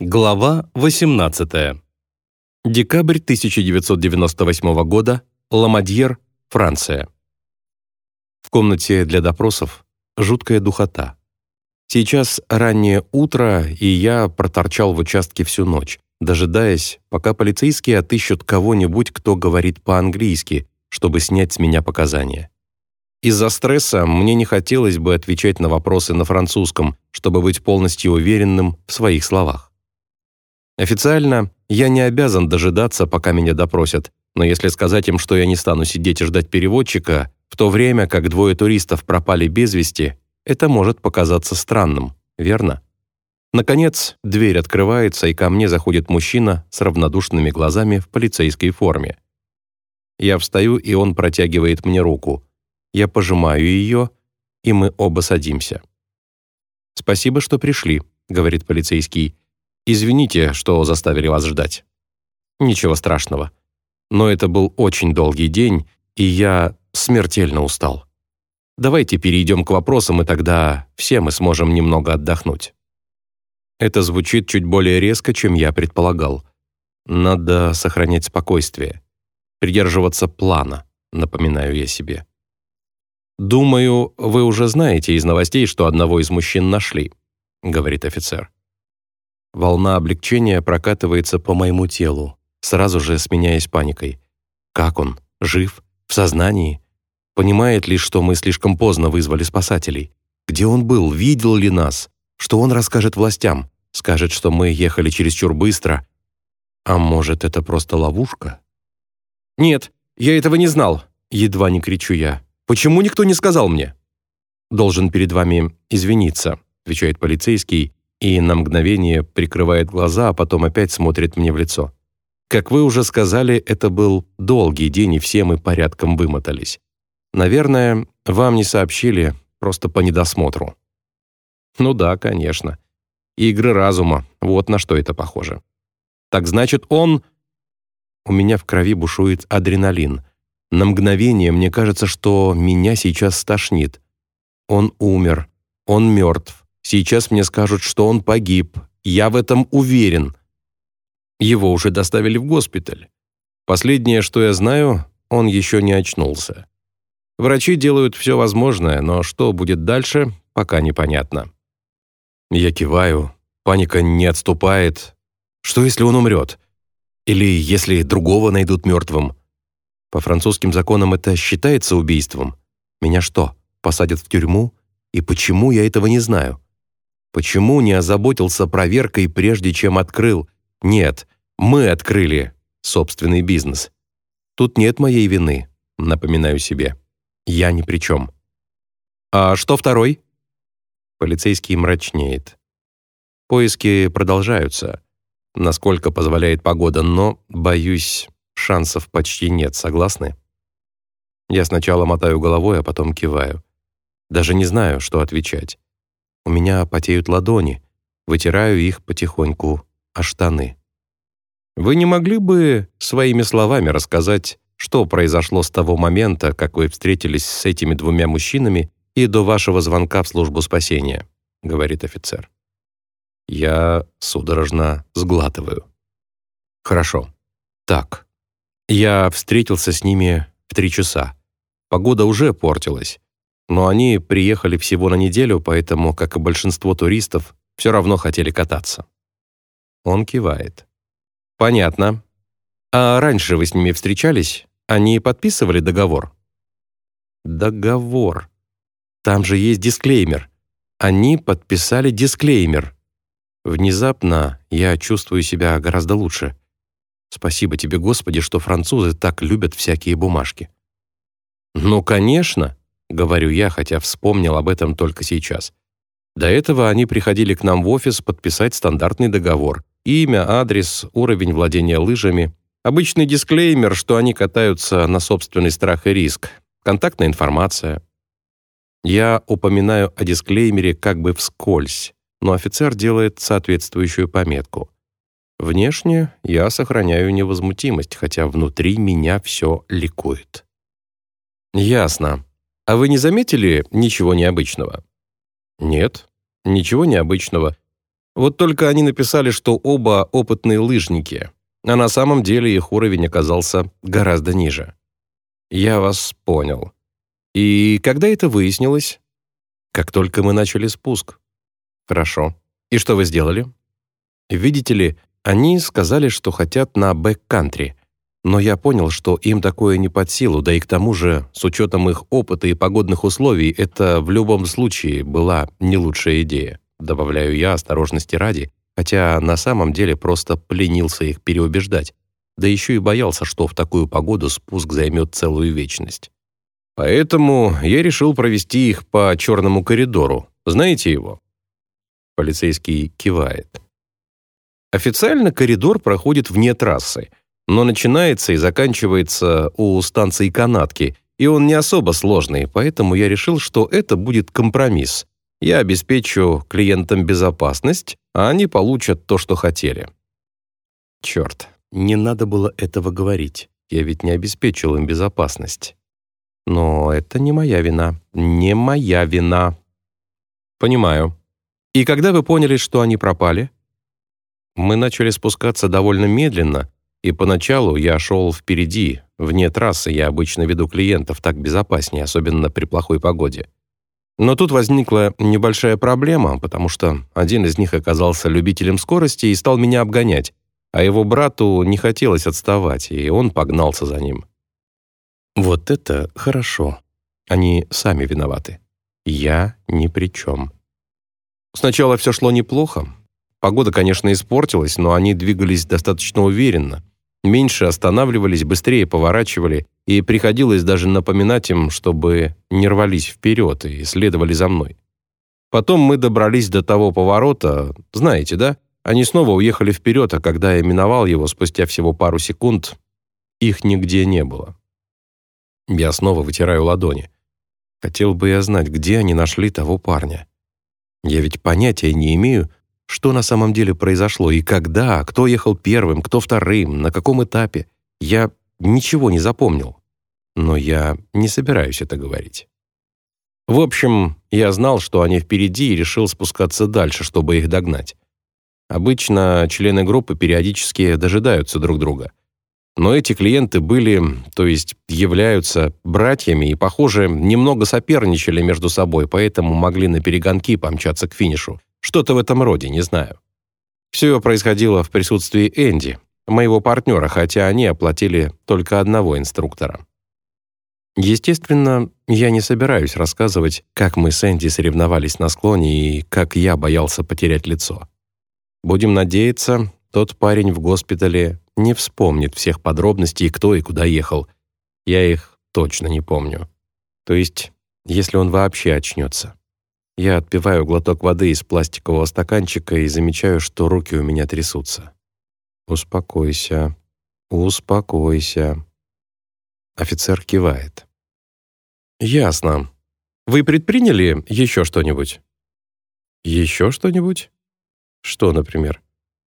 Глава 18. Декабрь 1998 года. Ламадьер, Франция. В комнате для допросов жуткая духота. Сейчас раннее утро, и я проторчал в участке всю ночь, дожидаясь, пока полицейские отыщут кого-нибудь, кто говорит по-английски, чтобы снять с меня показания. Из-за стресса мне не хотелось бы отвечать на вопросы на французском, чтобы быть полностью уверенным в своих словах. Официально я не обязан дожидаться, пока меня допросят, но если сказать им, что я не стану сидеть и ждать переводчика, в то время как двое туристов пропали без вести, это может показаться странным, верно? Наконец, дверь открывается, и ко мне заходит мужчина с равнодушными глазами в полицейской форме. Я встаю, и он протягивает мне руку. Я пожимаю ее, и мы оба садимся. «Спасибо, что пришли», — говорит полицейский. «Извините, что заставили вас ждать». «Ничего страшного. Но это был очень долгий день, и я смертельно устал. Давайте перейдем к вопросам, и тогда все мы сможем немного отдохнуть». Это звучит чуть более резко, чем я предполагал. Надо сохранять спокойствие. Придерживаться плана, напоминаю я себе. «Думаю, вы уже знаете из новостей, что одного из мужчин нашли», — говорит офицер. Волна облегчения прокатывается по моему телу, сразу же сменяясь паникой. Как он? Жив? В сознании? Понимает ли, что мы слишком поздно вызвали спасателей? Где он был? Видел ли нас? Что он расскажет властям? Скажет, что мы ехали чересчур быстро. А может, это просто ловушка? «Нет, я этого не знал», — едва не кричу я. Почему никто не сказал мне?» «Должен перед вами извиниться», — отвечает полицейский и на мгновение прикрывает глаза, а потом опять смотрит мне в лицо. «Как вы уже сказали, это был долгий день, и все мы порядком вымотались. Наверное, вам не сообщили, просто по недосмотру». «Ну да, конечно. Игры разума, вот на что это похоже». «Так значит, он...» У меня в крови бушует адреналин. На мгновение мне кажется, что меня сейчас стошнит. Он умер. Он мертв. Сейчас мне скажут, что он погиб. Я в этом уверен. Его уже доставили в госпиталь. Последнее, что я знаю, он еще не очнулся. Врачи делают все возможное, но что будет дальше, пока непонятно. Я киваю. Паника не отступает. Что, если он умрет? Или если другого найдут мертвым? По французским законам это считается убийством. Меня что, посадят в тюрьму? И почему я этого не знаю? Почему не озаботился проверкой, прежде чем открыл? Нет, мы открыли собственный бизнес. Тут нет моей вины, напоминаю себе. Я ни при чем. А что второй? Полицейский мрачнеет. Поиски продолжаются, насколько позволяет погода, но, боюсь, шансов почти нет, согласны? Я сначала мотаю головой, а потом киваю. Даже не знаю, что отвечать. У меня потеют ладони, вытираю их потихоньку о штаны. Вы не могли бы своими словами рассказать, что произошло с того момента, как вы встретились с этими двумя мужчинами и до вашего звонка в службу спасения, говорит офицер. Я судорожно сглатываю. Хорошо. Так. Я встретился с ними в три часа. Погода уже портилась. Но они приехали всего на неделю, поэтому, как и большинство туристов, все равно хотели кататься. Он кивает. «Понятно. А раньше вы с ними встречались? Они подписывали договор?» «Договор. Там же есть дисклеймер. Они подписали дисклеймер. Внезапно я чувствую себя гораздо лучше. Спасибо тебе, Господи, что французы так любят всякие бумажки». «Ну, конечно», — говорю я, хотя вспомнил об этом только сейчас. До этого они приходили к нам в офис подписать стандартный договор. Имя, адрес, уровень владения лыжами. Обычный дисклеймер, что они катаются на собственный страх и риск. Контактная информация. Я упоминаю о дисклеймере как бы вскользь, но офицер делает соответствующую пометку. Внешне я сохраняю невозмутимость, хотя внутри меня все ликует. «Ясно. А вы не заметили ничего необычного?» «Нет, ничего необычного. Вот только они написали, что оба опытные лыжники, а на самом деле их уровень оказался гораздо ниже. Я вас понял. И когда это выяснилось? Как только мы начали спуск. Хорошо. И что вы сделали? Видите ли, они сказали, что хотят на бэк-кантри, но я понял, что им такое не под силу, да и к тому же, с учетом их опыта и погодных условий, это в любом случае была не лучшая идея. Добавляю я осторожности ради, хотя на самом деле просто пленился их переубеждать. Да еще и боялся, что в такую погоду спуск займет целую вечность. Поэтому я решил провести их по черному коридору. Знаете его? Полицейский кивает. Официально коридор проходит вне трассы, но начинается и заканчивается у станции канатки, и он не особо сложный, поэтому я решил, что это будет компромисс. Я обеспечу клиентам безопасность, а они получат то, что хотели. Черт, не надо было этого говорить. Я ведь не обеспечил им безопасность. Но это не моя вина. Не моя вина. Понимаю. И когда вы поняли, что они пропали? Мы начали спускаться довольно медленно, и поначалу я шел впереди, вне трассы я обычно веду клиентов так безопаснее, особенно при плохой погоде. Но тут возникла небольшая проблема, потому что один из них оказался любителем скорости и стал меня обгонять, а его брату не хотелось отставать, и он погнался за ним. Вот это хорошо. Они сами виноваты. Я ни при чем. Сначала все шло неплохо, Погода, конечно, испортилась, но они двигались достаточно уверенно. Меньше останавливались, быстрее поворачивали, и приходилось даже напоминать им, чтобы не рвались вперед и следовали за мной. Потом мы добрались до того поворота, знаете, да? Они снова уехали вперед, а когда я миновал его спустя всего пару секунд, их нигде не было. Я снова вытираю ладони. Хотел бы я знать, где они нашли того парня. Я ведь понятия не имею, что на самом деле произошло и когда, кто ехал первым, кто вторым, на каком этапе. Я ничего не запомнил. Но я не собираюсь это говорить. В общем, я знал, что они впереди и решил спускаться дальше, чтобы их догнать. Обычно члены группы периодически дожидаются друг друга. Но эти клиенты были, то есть являются братьями и, похоже, немного соперничали между собой, поэтому могли на перегонки помчаться к финишу. Что-то в этом роде, не знаю. Все происходило в присутствии Энди, моего партнера, хотя они оплатили только одного инструктора. Естественно, я не собираюсь рассказывать, как мы с Энди соревновались на склоне и как я боялся потерять лицо. Будем надеяться, тот парень в госпитале не вспомнит всех подробностей, кто и куда ехал. Я их точно не помню. То есть, если он вообще очнется. Я отпиваю глоток воды из пластикового стаканчика и замечаю, что руки у меня трясутся. «Успокойся, успокойся». Офицер кивает. «Ясно. Вы предприняли еще что-нибудь?» «Еще что-нибудь?» «Что, например?»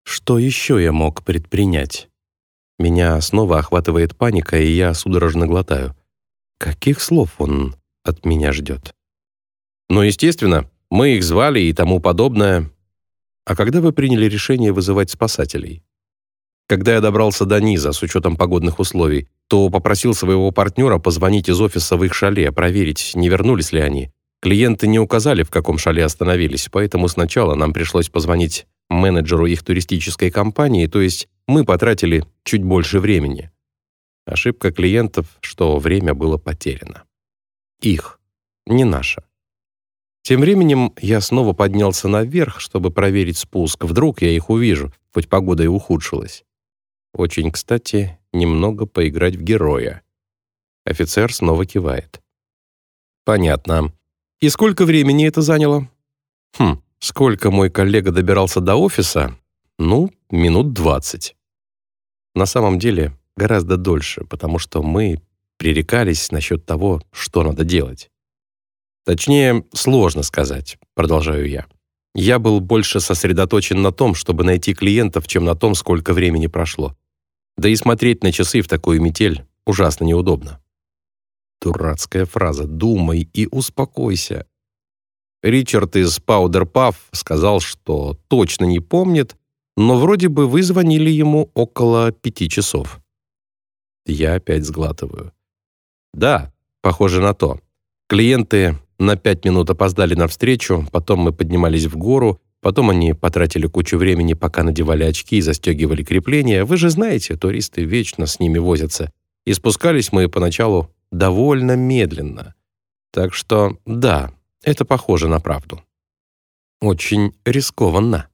«Что еще я мог предпринять?» Меня снова охватывает паника, и я судорожно глотаю. Каких слов он от меня ждет? Но, естественно, мы их звали и тому подобное. А когда вы приняли решение вызывать спасателей? Когда я добрался до низа с учетом погодных условий, то попросил своего партнера позвонить из офиса в их шале, проверить, не вернулись ли они. Клиенты не указали, в каком шале остановились, поэтому сначала нам пришлось позвонить менеджеру их туристической компании, то есть мы потратили чуть больше времени. Ошибка клиентов, что время было потеряно. Их, не наше. Тем временем я снова поднялся наверх, чтобы проверить спуск. Вдруг я их увижу, хоть погода и ухудшилась. Очень, кстати, немного поиграть в героя. Офицер снова кивает. Понятно. И сколько времени это заняло? Хм, сколько мой коллега добирался до офиса? Ну, минут двадцать. На самом деле, гораздо дольше, потому что мы пререкались насчет того, что надо делать. Точнее, сложно сказать, продолжаю я. Я был больше сосредоточен на том, чтобы найти клиентов, чем на том, сколько времени прошло. Да и смотреть на часы в такую метель ужасно неудобно. Дурацкая фраза «думай и успокойся». Ричард из Powder Puff сказал, что точно не помнит, но вроде бы вы звонили ему около пяти часов. Я опять сглатываю. Да, похоже на то. Клиенты на пять минут опоздали на встречу, потом мы поднимались в гору, потом они потратили кучу времени, пока надевали очки и застегивали крепления. Вы же знаете, туристы вечно с ними возятся. И спускались мы поначалу довольно медленно. Так что, да, это похоже на правду. Очень рискованно.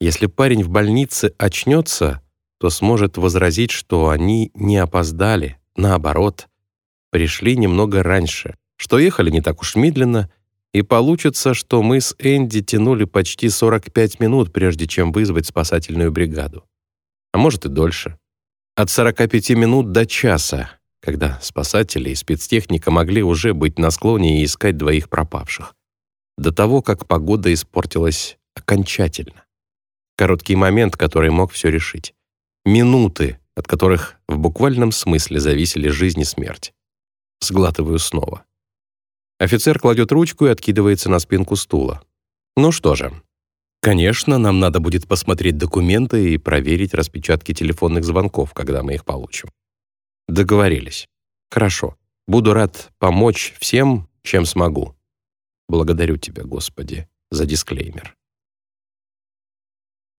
Если парень в больнице очнется, то сможет возразить, что они не опоздали, наоборот, пришли немного раньше, что ехали не так уж медленно, и получится, что мы с Энди тянули почти 45 минут, прежде чем вызвать спасательную бригаду. А может и дольше. От 45 минут до часа, когда спасатели и спецтехника могли уже быть на склоне и искать двоих пропавших. До того, как погода испортилась окончательно. Короткий момент, который мог все решить. Минуты, от которых в буквальном смысле зависели жизнь и смерть. Сглатываю снова. Офицер кладет ручку и откидывается на спинку стула. Ну что же. Конечно, нам надо будет посмотреть документы и проверить распечатки телефонных звонков, когда мы их получим. Договорились. Хорошо. Буду рад помочь всем, чем смогу. Благодарю тебя, Господи, за дисклеймер.